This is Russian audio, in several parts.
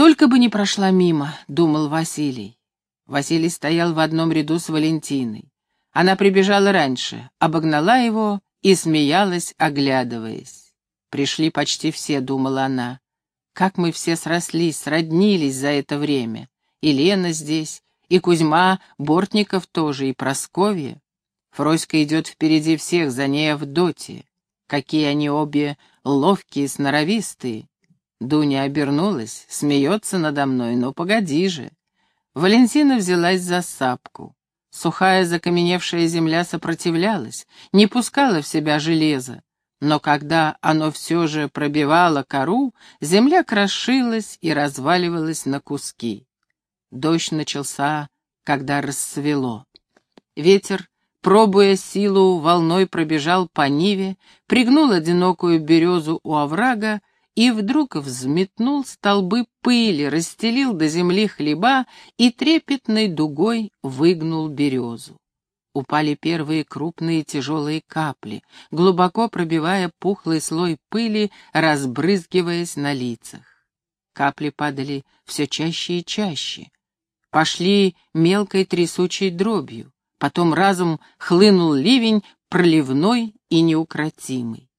«Только бы не прошла мимо», — думал Василий. Василий стоял в одном ряду с Валентиной. Она прибежала раньше, обогнала его и смеялась, оглядываясь. «Пришли почти все», — думала она. «Как мы все срослись, сроднились за это время. И Лена здесь, и Кузьма, Бортников тоже, и Просковья. Фроська идет впереди всех, за ней Авдотья. Какие они обе ловкие, сноровистые. Дуня обернулась, смеется надо мной, но погоди же. Валентина взялась за сапку. Сухая закаменевшая земля сопротивлялась, не пускала в себя железо. Но когда оно все же пробивало кору, земля крошилась и разваливалась на куски. Дождь начался, когда рассвело. Ветер пробуя силу, волной пробежал по Ниве, пригнул одинокую березу у оврага и вдруг взметнул столбы пыли, расстелил до земли хлеба и трепетной дугой выгнул березу. Упали первые крупные тяжелые капли, глубоко пробивая пухлый слой пыли, разбрызгиваясь на лицах. Капли падали все чаще и чаще. Пошли мелкой трясучей дробью. Потом разом хлынул ливень, проливной и неукротимый.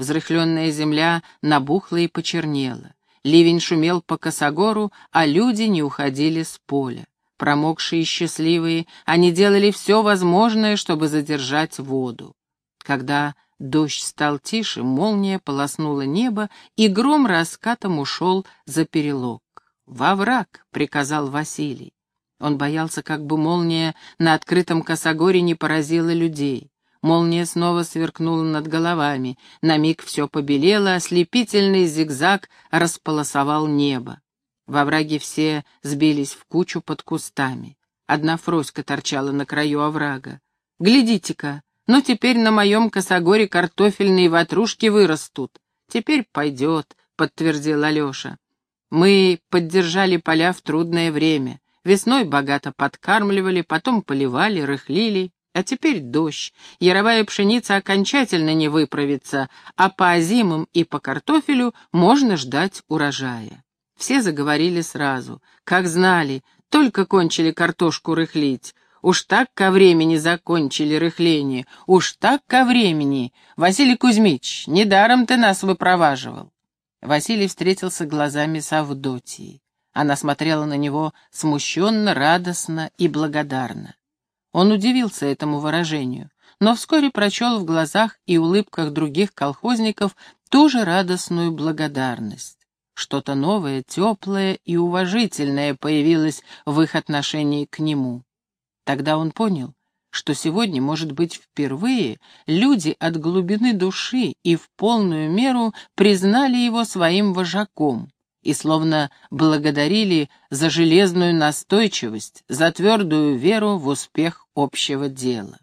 Взрыхленная земля набухла и почернела. Ливень шумел по косогору, а люди не уходили с поля. Промокшие и счастливые, они делали все возможное, чтобы задержать воду. Когда дождь стал тише, молния полоснула небо, и гром раскатом ушел за перелог. «Во враг!» — приказал Василий. Он боялся, как бы молния на открытом косогоре не поразила людей. Молния снова сверкнула над головами. На миг все побелело, ослепительный зигзаг располосовал небо. Во враге все сбились в кучу под кустами. Одна фроська торчала на краю оврага. «Глядите-ка, ну теперь на моем косогоре картофельные ватрушки вырастут. Теперь пойдет», — подтвердил Алеша. «Мы поддержали поля в трудное время. Весной богато подкармливали, потом поливали, рыхлили, а теперь дождь. Яровая пшеница окончательно не выправится, а по озимым и по картофелю можно ждать урожая. Все заговорили сразу. Как знали, только кончили картошку рыхлить. Уж так ко времени закончили рыхление, уж так ко времени. Василий Кузьмич, недаром ты нас выпроваживал. Василий встретился глазами с Авдотьей. Она смотрела на него смущенно, радостно и благодарно. Он удивился этому выражению, но вскоре прочел в глазах и улыбках других колхозников тоже радостную благодарность. Что-то новое, теплое и уважительное появилось в их отношении к нему. Тогда он понял, что сегодня, может быть, впервые люди от глубины души и в полную меру признали его своим вожаком, и словно благодарили за железную настойчивость, за твердую веру в успех общего дела.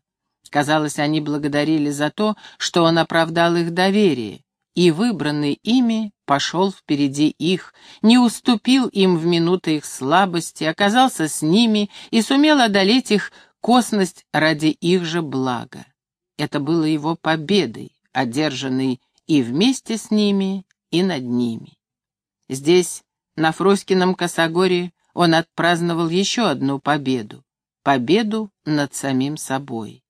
Казалось, они благодарили за то, что он оправдал их доверие, и выбранный ими пошел впереди их, не уступил им в минуты их слабости, оказался с ними и сумел одолеть их косность ради их же блага. Это было его победой, одержанной и вместе с ними, и над ними. Здесь, на Фроськином косогоре, он отпраздновал еще одну победу. Победу над самим собой.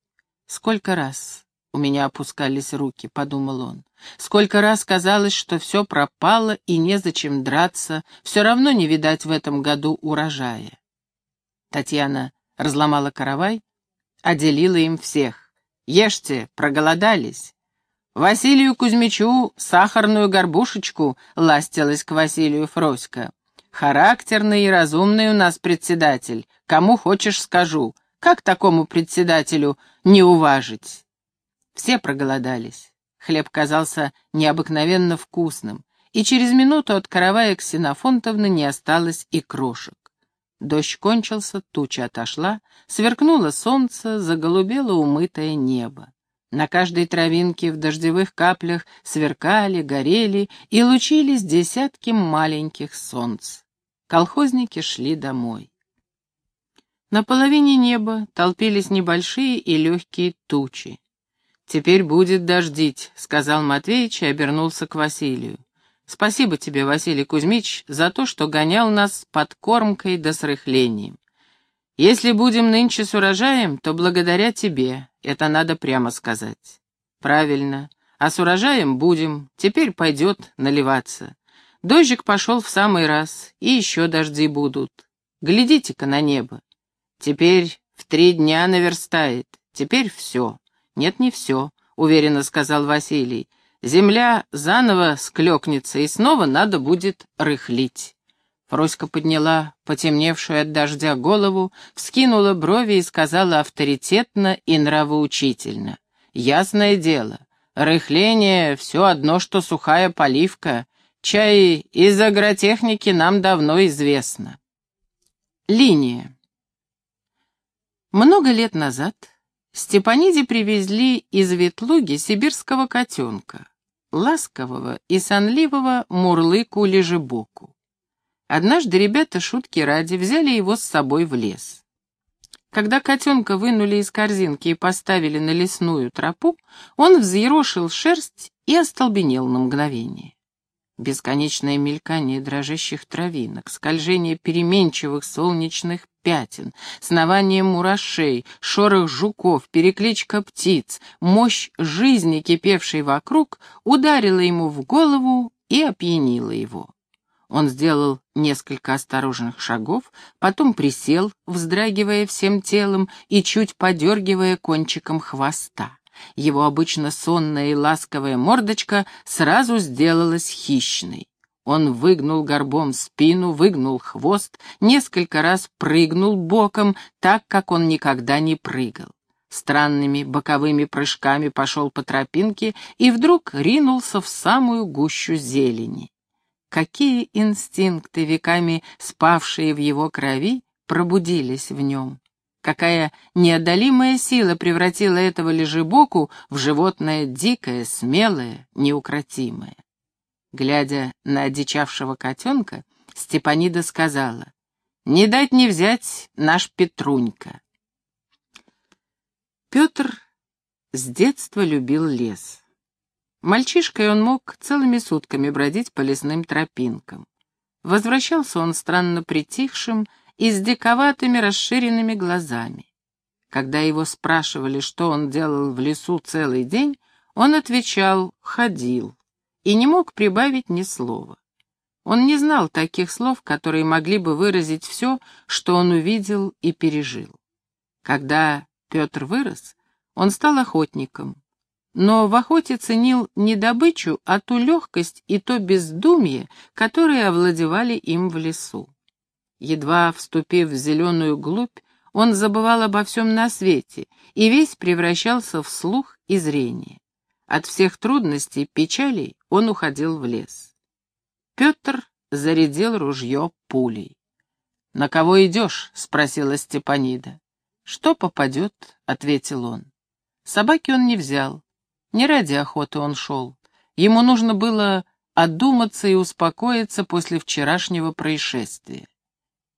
Сколько раз у меня опускались руки, подумал он. Сколько раз казалось, что все пропало и незачем драться, все равно не видать в этом году урожая. Татьяна разломала каравай, отделила им всех. «Ешьте, проголодались. Василию Кузьмичу сахарную горбушечку ластилась к Василию Фроська. Характерный и разумный у нас председатель. Кому хочешь, скажу. Как такому председателю не уважить? Все проголодались. Хлеб казался необыкновенно вкусным, и через минуту от каравая Ксенофонтовны не осталось и крошек. Дождь кончился, туча отошла, сверкнуло солнце, заголубело умытое небо. На каждой травинке в дождевых каплях сверкали, горели и лучились десятки маленьких солнц. Колхозники шли домой. На половине неба толпились небольшие и легкие тучи. «Теперь будет дождить», — сказал Матвеич и обернулся к Василию. Спасибо тебе, Василий Кузьмич, за то, что гонял нас под кормкой до срыхлением. Если будем нынче с урожаем, то благодаря тебе, это надо прямо сказать. Правильно, а с урожаем будем, теперь пойдет наливаться. Дождик пошел в самый раз, и еще дожди будут. Глядите-ка на небо. Теперь в три дня наверстает, теперь все. Нет, не все, уверенно сказал Василий. Земля заново склекнется, и снова надо будет рыхлить. Фроська подняла потемневшую от дождя голову, вскинула брови и сказала авторитетно и нравоучительно. «Ясное дело, рыхление — все одно, что сухая поливка. Чай из агротехники нам давно известно». Линия. Много лет назад Степаниде привезли из Ветлуги сибирского котенка, ласкового и сонливого мурлыку-лежебоку. Однажды ребята шутки ради взяли его с собой в лес. Когда котенка вынули из корзинки и поставили на лесную тропу, он взъерошил шерсть и остолбенел на мгновение. Бесконечное мелькание дрожащих травинок, скольжение переменчивых солнечных пятен, снование мурашей, шорох жуков, перекличка птиц, мощь жизни, кипевшей вокруг, ударила ему в голову и опьянила его. Он сделал несколько осторожных шагов, потом присел, вздрагивая всем телом и чуть подергивая кончиком хвоста. Его обычно сонная и ласковая мордочка сразу сделалась хищной. Он выгнул горбом спину, выгнул хвост, несколько раз прыгнул боком, так, как он никогда не прыгал. Странными боковыми прыжками пошел по тропинке и вдруг ринулся в самую гущу зелени. Какие инстинкты, веками спавшие в его крови, пробудились в нем. Какая неодолимая сила превратила этого лежебоку в животное дикое, смелое, неукротимое. Глядя на одичавшего котенка, Степанида сказала, «Не дать не взять наш Петрунька». Петр с детства любил лес. Мальчишкой он мог целыми сутками бродить по лесным тропинкам. Возвращался он странно притихшим и с диковатыми расширенными глазами. Когда его спрашивали, что он делал в лесу целый день, он отвечал «ходил» и не мог прибавить ни слова. Он не знал таких слов, которые могли бы выразить все, что он увидел и пережил. Когда Петр вырос, он стал охотником, но в охоте ценил не добычу, а ту легкость и то бездумье, которые овладевали им в лесу. Едва вступив в зеленую глубь, он забывал обо всем на свете и весь превращался в слух и зрение. От всех трудностей, печалей он уходил в лес. Петр зарядил ружье пулей. «На кого идешь?» — спросила Степанида. «Что попадет?» — ответил он. Собаки он не взял, не ради охоты он шел. Ему нужно было одуматься и успокоиться после вчерашнего происшествия.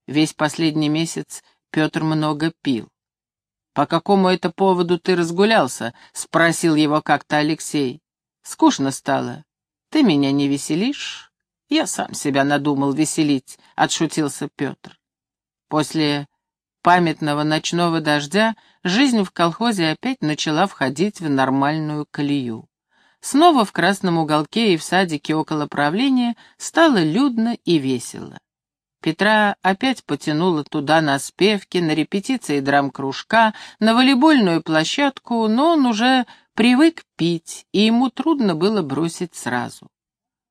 Весь последний месяц Петр много пил. «По какому это поводу ты разгулялся?» — спросил его как-то Алексей. «Скучно стало. Ты меня не веселишь?» «Я сам себя надумал веселить», — отшутился Петр. После памятного ночного дождя жизнь в колхозе опять начала входить в нормальную колею. Снова в красном уголке и в садике около правления стало людно и весело. Петра опять потянула туда на спевки, на репетиции драм-кружка, на волейбольную площадку, но он уже привык пить, и ему трудно было бросить сразу.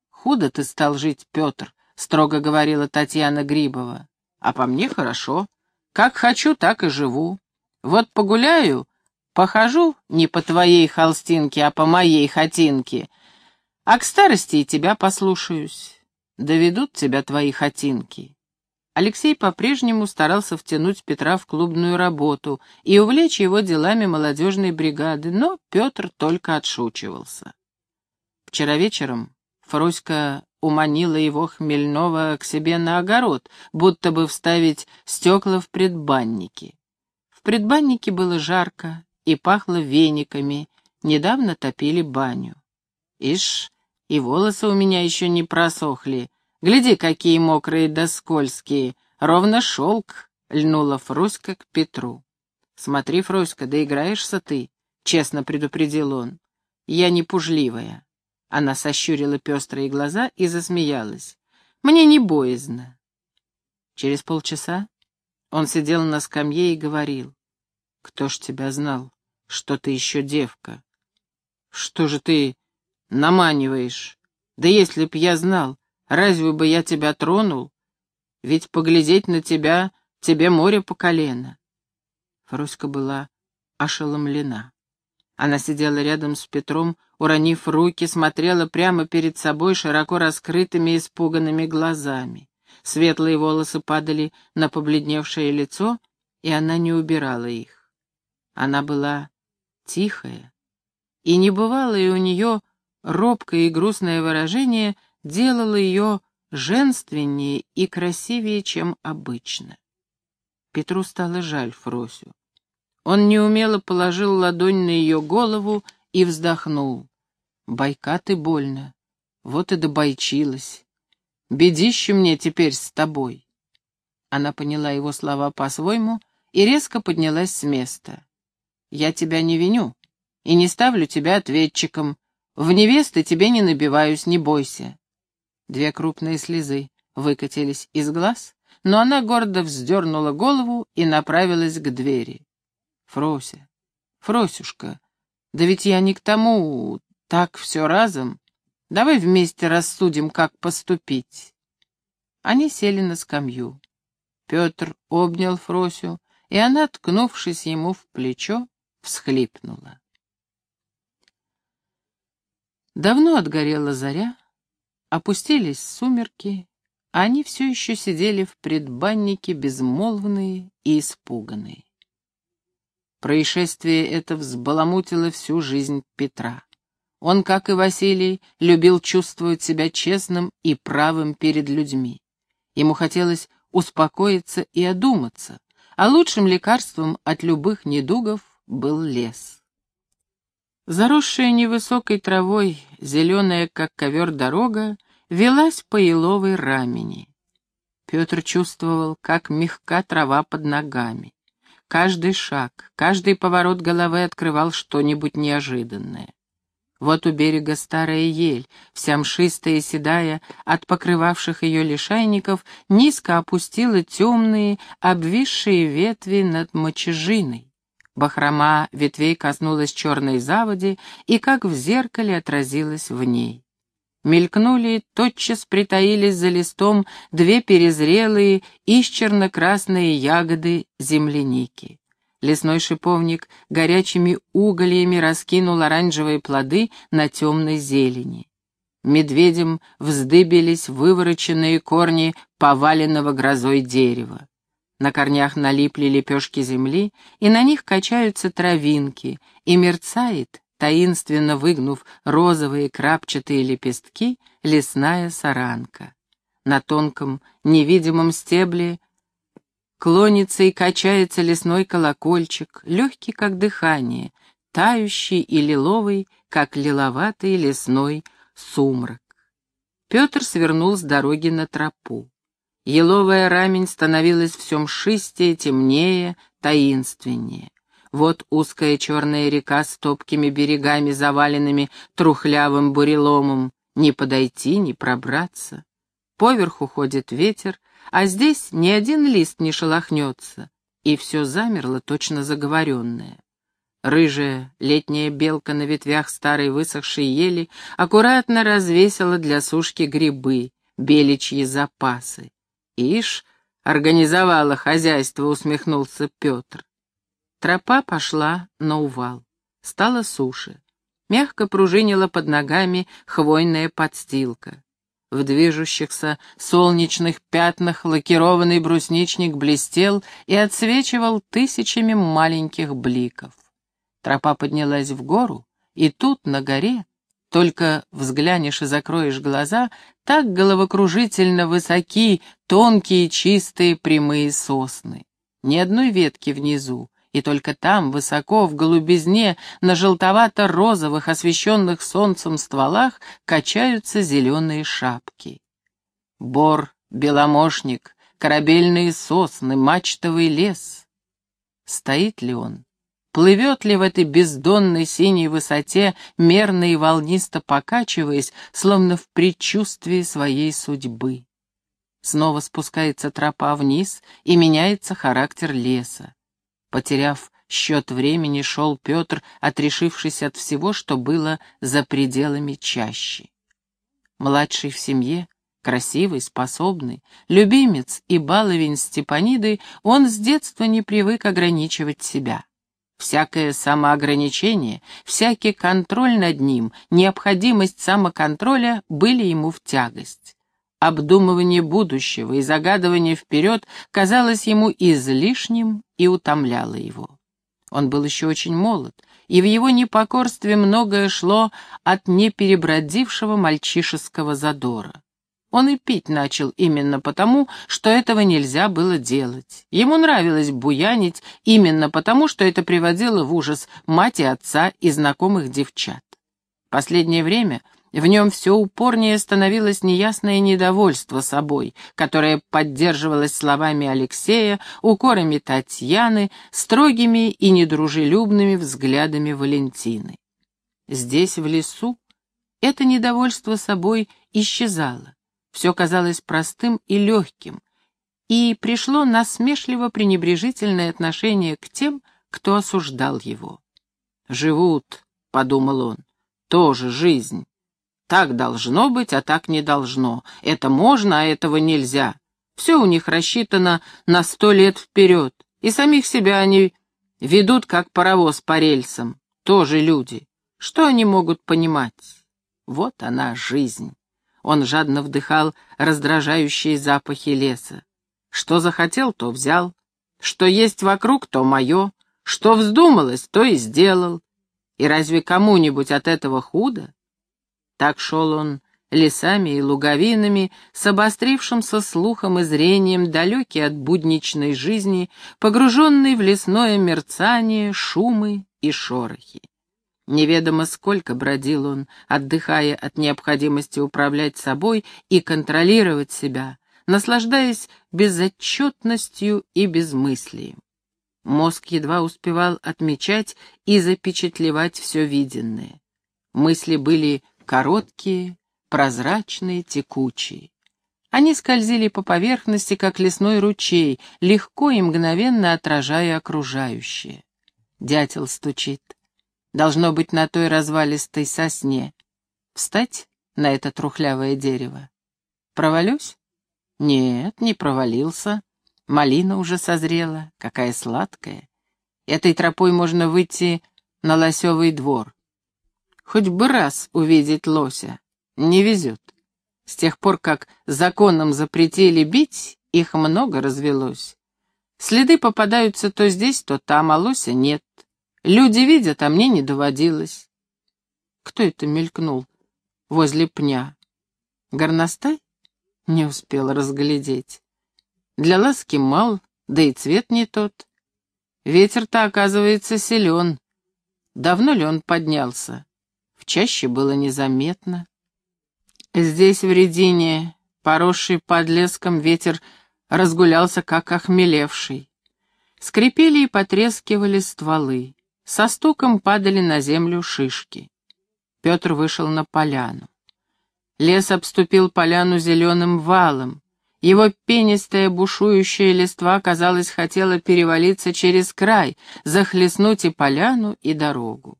«Худо ты стал жить, Петр», — строго говорила Татьяна Грибова. «А по мне хорошо. Как хочу, так и живу. Вот погуляю, похожу не по твоей холстинке, а по моей хатинке, а к старости и тебя послушаюсь. Доведут тебя твои хатинки. Алексей по-прежнему старался втянуть Петра в клубную работу и увлечь его делами молодежной бригады, но Петр только отшучивался. Вчера вечером Фроська уманила его хмельного к себе на огород, будто бы вставить стекла в предбанники. В предбаннике было жарко и пахло вениками, недавно топили баню. «Ишь, И волосы у меня еще не просохли. Гляди, какие мокрые да скользкие. Ровно шелк, — льнула Фруська к Петру. Смотри, Фруська, доиграешься ты, — честно предупредил он. Я не пужливая. Она сощурила пестрые глаза и засмеялась. Мне не боязно. Через полчаса он сидел на скамье и говорил. Кто ж тебя знал, что ты еще девка? Что же ты наманиваешь? Да если б я знал, разве бы я тебя тронул? Ведь поглядеть на тебя, тебе море по колено. Фроська была ошеломлена. Она сидела рядом с Петром, уронив руки, смотрела прямо перед собой широко раскрытыми испуганными глазами. Светлые волосы падали на побледневшее лицо, и она не убирала их. Она была тихая, и небывалое у нее робкое и грустное выражение делало ее женственнее и красивее, чем обычно. Петру стало жаль Фросю. Он неумело положил ладонь на ее голову и вздохнул. «Байка ты больно. Вот и добойчилась. Бедище мне теперь с тобой». Она поняла его слова по-своему и резко поднялась с места. «Я тебя не виню и не ставлю тебя ответчиком. В невесты тебе не набиваюсь, не бойся». Две крупные слезы выкатились из глаз, но она гордо вздернула голову и направилась к двери. Фрося, Фросюшка, да ведь я не к тому, так все разом. Давай вместе рассудим, как поступить. Они сели на скамью. Петр обнял Фросю, и она, ткнувшись ему в плечо, всхлипнула. Давно отгорела заря, опустились сумерки, а они все еще сидели в предбаннике безмолвные и испуганные. Происшествие это взбаламутило всю жизнь Петра. Он, как и Василий, любил чувствовать себя честным и правым перед людьми. Ему хотелось успокоиться и одуматься, а лучшим лекарством от любых недугов был лес. Заросшая невысокой травой, зеленая, как ковер дорога, велась по еловой рамени. Петр чувствовал, как мягка трава под ногами. Каждый шаг, каждый поворот головы открывал что-нибудь неожиданное. Вот у берега старая ель, вся мшистая и седая, от покрывавших ее лишайников, низко опустила темные, обвисшие ветви над мочежиной. Бахрома ветвей коснулась черной заводи и, как в зеркале, отразилась в ней. Мелькнули, тотчас притаились за листом две перезрелые, исчерно-красные ягоды земляники. Лесной шиповник горячими угольями раскинул оранжевые плоды на темной зелени. Медведем вздыбились вывороченные корни поваленного грозой дерева. На корнях налипли лепешки земли, и на них качаются травинки, и мерцает, таинственно выгнув розовые крапчатые лепестки, лесная саранка. На тонком, невидимом стебле клонится и качается лесной колокольчик, легкий, как дыхание, тающий и лиловый, как лиловатый лесной сумрак. Петр свернул с дороги на тропу. Еловая рамень становилась все мшистее, темнее, таинственнее. Вот узкая черная река с топкими берегами, заваленными трухлявым буреломом. Не подойти, не пробраться. Поверху ходит ветер, а здесь ни один лист не шелохнется, и все замерло, точно заговоренное. Рыжая летняя белка на ветвях старой высохшей ели аккуратно развесила для сушки грибы, беличьи запасы. Ишь, организовала хозяйство, усмехнулся Петр. Тропа пошла на увал. Стало суше. Мягко пружинила под ногами хвойная подстилка. В движущихся солнечных пятнах лакированный брусничник блестел и отсвечивал тысячами маленьких бликов. Тропа поднялась в гору, и тут, на горе, только взглянешь и закроешь глаза, так головокружительно высоки тонкие, чистые, прямые сосны. Ни одной ветки внизу, и только там, высоко, в голубизне, на желтовато-розовых, освещенных солнцем стволах, качаются зеленые шапки. Бор, беломошник, корабельные сосны, мачтовый лес. Стоит ли он? Плывет ли в этой бездонной синей высоте, мерно и волнисто покачиваясь, словно в предчувствии своей судьбы? Снова спускается тропа вниз, и меняется характер леса. Потеряв счет времени, шел Петр, отрешившись от всего, что было за пределами чащи. Младший в семье, красивый, способный, любимец и баловень Степаниды, он с детства не привык ограничивать себя. Всякое самоограничение, всякий контроль над ним, необходимость самоконтроля были ему в тягость. Обдумывание будущего и загадывание вперед казалось ему излишним и утомляло его. Он был еще очень молод, и в его непокорстве многое шло от неперебродившего мальчишеского задора. Он и пить начал именно потому, что этого нельзя было делать. Ему нравилось буянить именно потому, что это приводило в ужас мать и отца и знакомых девчат. Последнее время в нем все упорнее становилось неясное недовольство собой, которое поддерживалось словами Алексея, укорами Татьяны, строгими и недружелюбными взглядами Валентины. Здесь, в лесу, это недовольство собой исчезало. Все казалось простым и легким, и пришло насмешливо-пренебрежительное отношение к тем, кто осуждал его. «Живут», — подумал он, — «тоже жизнь». Так должно быть, а так не должно. Это можно, а этого нельзя. Все у них рассчитано на сто лет вперед. И самих себя они ведут, как паровоз по рельсам. Тоже люди. Что они могут понимать? Вот она, жизнь. Он жадно вдыхал раздражающие запахи леса. Что захотел, то взял. Что есть вокруг, то мое. Что вздумалось, то и сделал. И разве кому-нибудь от этого худо? Так шел он лесами и луговинами, с обострившимся слухом и зрением, далекий от будничной жизни, погруженный в лесное мерцание, шумы и шорохи. Неведомо сколько бродил он, отдыхая от необходимости управлять собой и контролировать себя, наслаждаясь безотчетностью и безмыслием. Мозг едва успевал отмечать и запечатлевать все виденное. Мысли были короткие, прозрачные, текучие. Они скользили по поверхности, как лесной ручей, легко и мгновенно отражая окружающее. Дятел стучит. Должно быть на той развалистой сосне. Встать на это трухлявое дерево. Провалюсь? Нет, не провалился. Малина уже созрела, какая сладкая. Этой тропой можно выйти на лосевый двор. Хоть бы раз увидеть лося. Не везет. С тех пор, как законом запретили бить, их много развелось. Следы попадаются то здесь, то там, а лося нет. Люди видят, а мне не доводилось. Кто это мелькнул возле пня? Горностай? Не успел разглядеть. Для ласки мал, да и цвет не тот. Ветер-то, оказывается, силен. Давно ли он поднялся? Чаще было незаметно. Здесь, в Редине, поросший подлеском ветер разгулялся, как охмелевший. Скрипели и потрескивали стволы. Со стуком падали на землю шишки. Петр вышел на поляну. Лес обступил поляну зеленым валом. Его пенистая бушующая листва, казалось, хотела перевалиться через край, захлестнуть и поляну, и дорогу.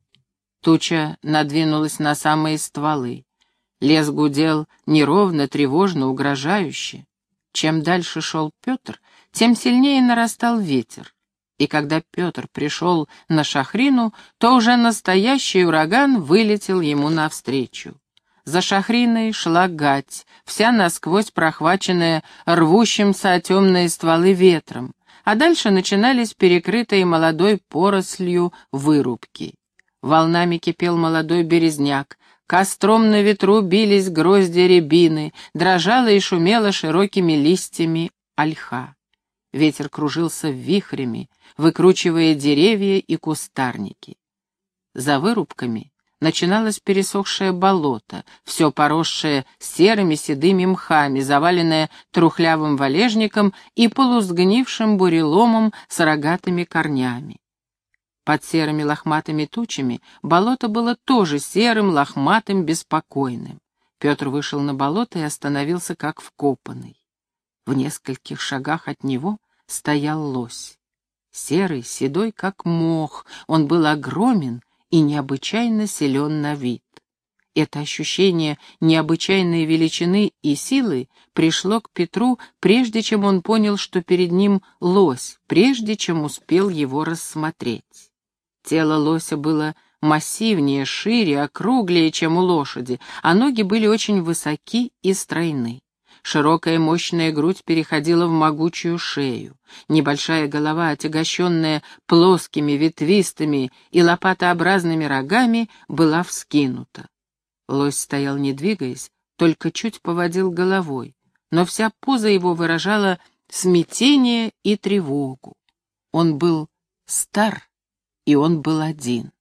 Туча надвинулась на самые стволы. Лес гудел неровно, тревожно, угрожающе. Чем дальше шел Петр, тем сильнее нарастал ветер. И когда Петр пришел на Шахрину, то уже настоящий ураган вылетел ему навстречу. За Шахриной шла гать, вся насквозь прохваченная рвущимся о темные стволы ветром, а дальше начинались перекрытые молодой порослью вырубки. Волнами кипел молодой березняк, костром на ветру бились грозди рябины, дрожала и шумела широкими листьями ольха. Ветер кружился вихрями, выкручивая деревья и кустарники. За вырубками начиналось пересохшее болото, все поросшее серыми седыми мхами, заваленное трухлявым валежником и полусгнившим буреломом с рогатыми корнями. Под серыми лохматыми тучами болото было тоже серым, лохматым, беспокойным. Петр вышел на болото и остановился как вкопанный. В нескольких шагах от него стоял лось. Серый, седой, как мох, он был огромен и необычайно силен на вид. Это ощущение необычайной величины и силы пришло к Петру, прежде чем он понял, что перед ним лось, прежде чем успел его рассмотреть. Тело лося было массивнее, шире, округлее, чем у лошади, а ноги были очень высоки и стройны. Широкая мощная грудь переходила в могучую шею. Небольшая голова, отягощенная плоскими, ветвистыми и лопатообразными рогами, была вскинута. Лось стоял не двигаясь, только чуть поводил головой, но вся поза его выражала смятение и тревогу. Он был стар, и он был один.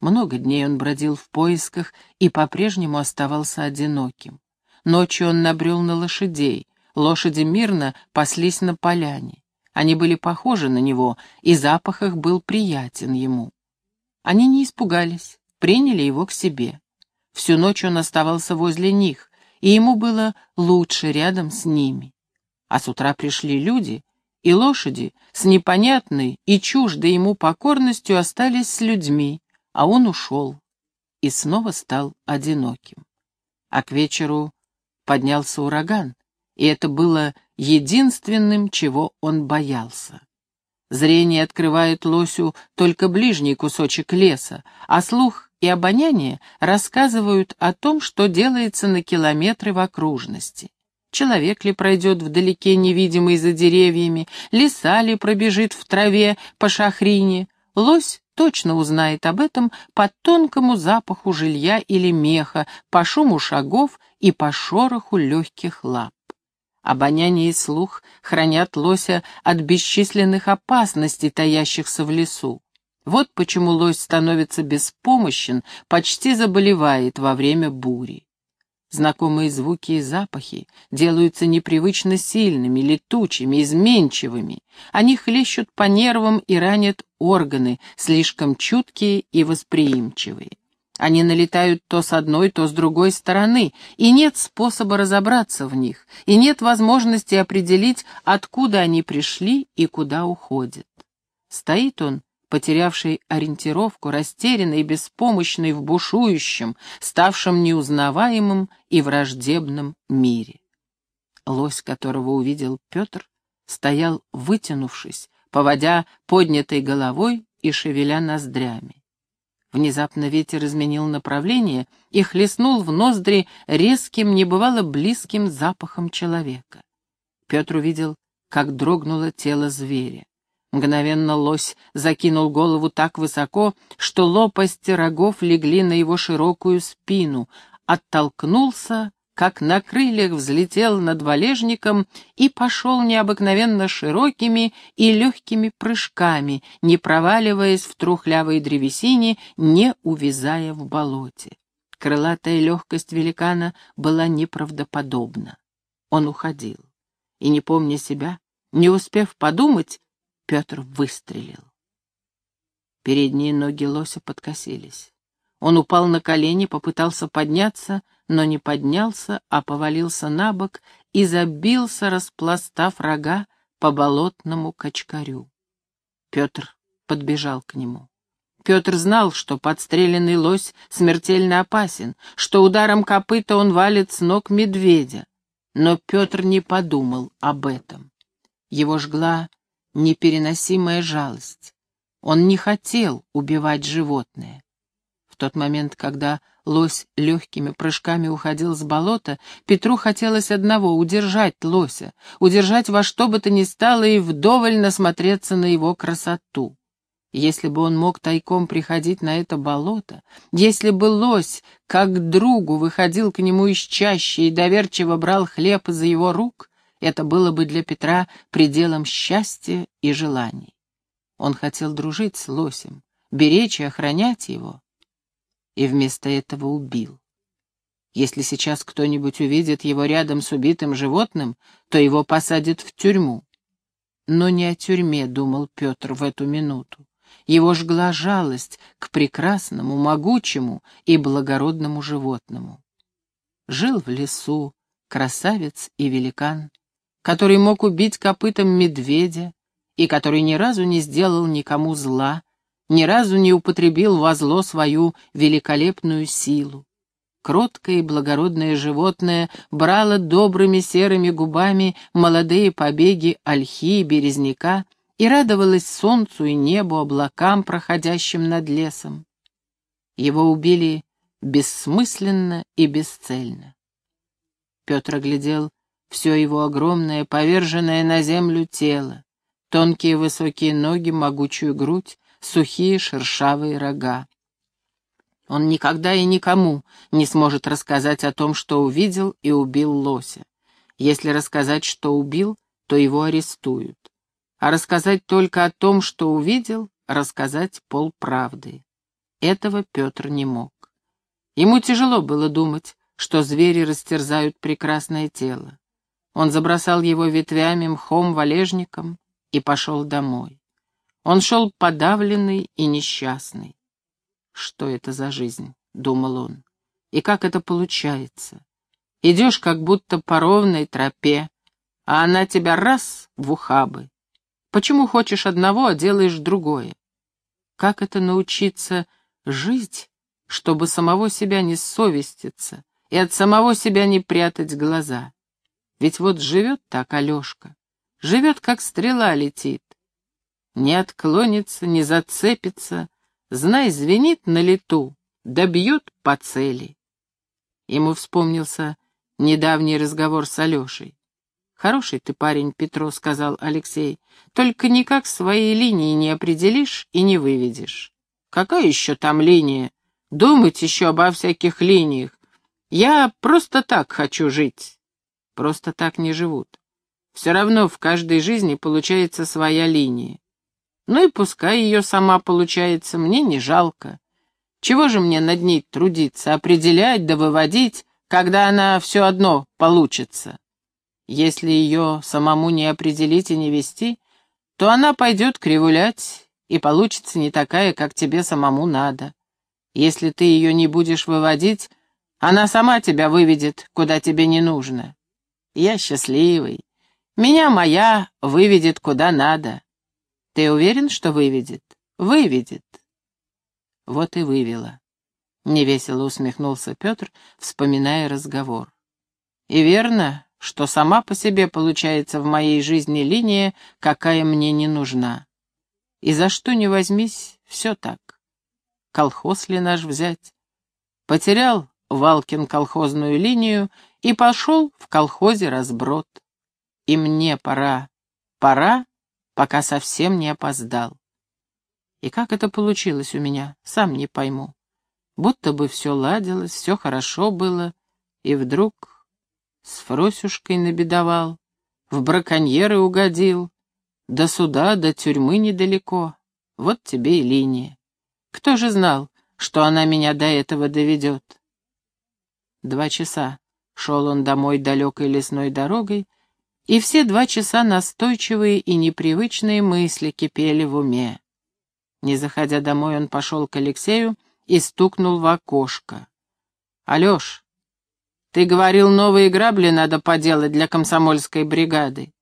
Много дней он бродил в поисках и по-прежнему оставался одиноким. Ночью он набрел на лошадей. Лошади мирно паслись на поляне. Они были похожи на него, и запах их был приятен ему. Они не испугались, приняли его к себе. Всю ночь он оставался возле них, и ему было лучше рядом с ними. А с утра пришли люди, и лошади с непонятной и чуждой ему покорностью остались с людьми, а он ушел и снова стал одиноким. А к вечеру поднялся ураган, и это было единственным, чего он боялся. Зрение открывает лосю только ближний кусочек леса, а слух и обоняние рассказывают о том, что делается на километры в окружности. Человек ли пройдет вдалеке невидимый за деревьями, лиса ли пробежит в траве по шахрине, лось точно узнает об этом по тонкому запаху жилья или меха, по шуму шагов и по шороху легких лап. Обоняние и слух хранят лося от бесчисленных опасностей, таящихся в лесу. Вот почему лось становится беспомощен, почти заболевает во время бури. Знакомые звуки и запахи делаются непривычно сильными, летучими, изменчивыми. Они хлещут по нервам и ранят органы, слишком чуткие и восприимчивые. Они налетают то с одной, то с другой стороны, и нет способа разобраться в них, и нет возможности определить, откуда они пришли и куда уходят. Стоит он потерявший ориентировку, растерянный и беспомощный в бушующем, ставшем неузнаваемым и враждебном мире. Лось, которого увидел Петр, стоял вытянувшись, поводя поднятой головой и шевеля ноздрями. Внезапно ветер изменил направление и хлестнул в ноздри резким, небывало близким запахом человека. Петр увидел, как дрогнуло тело зверя. Мгновенно лось закинул голову так высоко, что лопасти рогов легли на его широкую спину, оттолкнулся, как на крыльях взлетел над валежником и пошел необыкновенно широкими и легкими прыжками, не проваливаясь в трухлявой древесине, не увязая в болоте. Крылатая легкость великана была неправдоподобна. Он уходил. И, не помня себя, не успев подумать, Петр выстрелил. Передние ноги лося подкосились. Он упал на колени, попытался подняться, но не поднялся, а повалился на бок и забился, распластав рога по болотному качкарю. Петр подбежал к нему. Петр знал, что подстреленный лось смертельно опасен, что ударом копыта он валит с ног медведя. Но Петр не подумал об этом. Его жгла непереносимая жалость. Он не хотел убивать животное. В тот момент, когда лось легкими прыжками уходил с болота, Петру хотелось одного — удержать лося, удержать во что бы то ни стало и вдоволь насмотреться на его красоту. Если бы он мог тайком приходить на это болото, если бы лось, как другу, выходил к нему из чащи и доверчиво брал хлеб из его рук, это было бы для Петра пределом счастья и желаний. Он хотел дружить с лосем, беречь и охранять его, и вместо этого убил. Если сейчас кто-нибудь увидит его рядом с убитым животным, то его посадят в тюрьму. Но не о тюрьме думал Петр в эту минуту. Его жгла жалость к прекрасному, могучему и благородному животному. Жил в лесу красавец и великан, который мог убить копытом медведя и который ни разу не сделал никому зла, ни разу не употребил во зло свою великолепную силу кроткое и благородное животное брало добрыми серыми губами молодые побеги ольхи и березняка и радовалось солнцу и небу, облакам, проходящим над лесом. Его убили бессмысленно и бесцельно. Петр оглядел все его огромное, поверженное на землю тело, тонкие высокие ноги, могучую грудь, сухие шершавые рога. Он никогда и никому не сможет рассказать о том, что увидел и убил лося. Если рассказать, что убил, то его арестуют. А рассказать только о том, что увидел, рассказать полправды. Этого Петр не мог. Ему тяжело было думать, что звери растерзают прекрасное тело. Он забросал его ветвями, мхом, валежником и пошел домой. Он шел подавленный и несчастный. «Что это за жизнь?» — думал он. «И как это получается? Идешь как будто по ровной тропе, а она тебя раз в ухабы. Почему хочешь одного, а делаешь другое? Как это научиться жить, чтобы самого себя не совеститься и от самого себя не прятать глаза? Ведь вот живет так Алешка, живет, как стрела летит. Не отклонится, не зацепится, Знай, звенит на лету, да бьет по цели. Ему вспомнился недавний разговор с Алешей. «Хороший ты парень, Петро», — сказал Алексей, — «только никак своей линии не определишь и не выведешь». «Какая еще там линия? Думать еще обо всяких линиях. Я просто так хочу жить». Просто так не живут. Все равно в каждой жизни получается своя линия. Ну и пускай ее сама получается, мне не жалко. Чего же мне над ней трудиться, определять да выводить, когда она все одно получится? Если ее самому не определить и не вести, то она пойдет кривулять и получится не такая, как тебе самому надо. Если ты ее не будешь выводить, она сама тебя выведет, куда тебе не нужно. Я счастливый. Меня моя выведет куда надо. Ты уверен, что выведет? Выведет. Вот и вывела. Невесело усмехнулся Петр, вспоминая разговор. И верно, что сама по себе получается в моей жизни линия, какая мне не нужна. И за что не возьмись, все так. Колхоз ли наш взять? Потерял Валкин колхозную линию и пошел в колхозе разброд. И мне пора, пора пока совсем не опоздал. И как это получилось у меня, сам не пойму. Будто бы все ладилось, все хорошо было, и вдруг с Фросюшкой набедовал, в браконьеры угодил, до суда, до тюрьмы недалеко. Вот тебе и линия. Кто же знал, что она меня до этого доведет? Два часа шел он домой далекой лесной дорогой, и все два часа настойчивые и непривычные мысли кипели в уме. Не заходя домой, он пошел к Алексею и стукнул в окошко. «Алеш, ты говорил, новые грабли надо поделать для комсомольской бригады».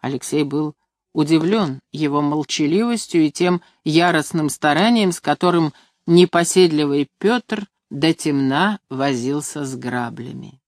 Алексей был удивлен его молчаливостью и тем яростным старанием, с которым непоседливый Петр до темна возился с граблями.